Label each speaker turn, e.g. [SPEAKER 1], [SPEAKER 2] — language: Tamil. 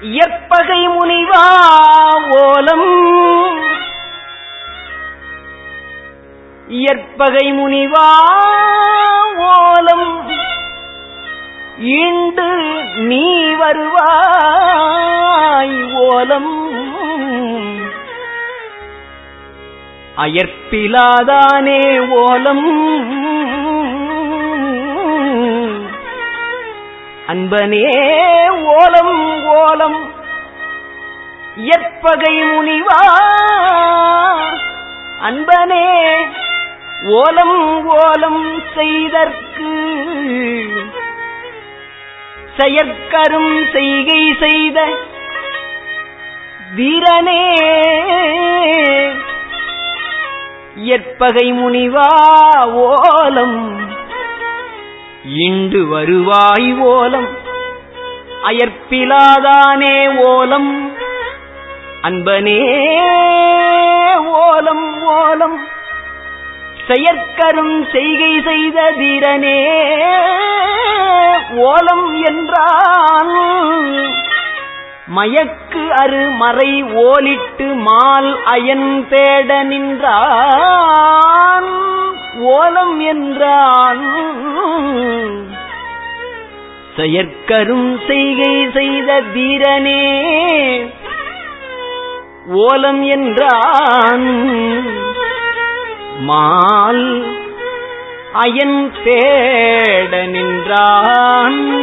[SPEAKER 1] இயற்பகை முனிவா ஓலம். இயற்பகை முனிவா ஓலம். ஈண்டு நீ வருவாய் ஓலம். அயற்பிலாதானே ஓலம். அன்பனே ஓலம் ஓலம். எற்பகை முனிவா அன்பனே ஓலம் ஓலம் செய்தற்கு. செயற்கரும் செய்கை செய்த வீரனே. எற்பகை முனிவா ஓலம் இண்டு வருவாய் ஓலம். அயற்பிலாதானே ஓலம். அன்பனே ஓலம் ஓலம். செயற்கரும் செய்கை செய்த தீரனே ஓலம் என்றான். மயக்கு அரு மறை ஓலிட்டு மால் அயன் தேட நின்றான். ஓலம் என்றான். செயற்கரும் செய்கை செய்த வீரனே. ஓலம் என்றான் மால் அயன் தேட நின்றான்.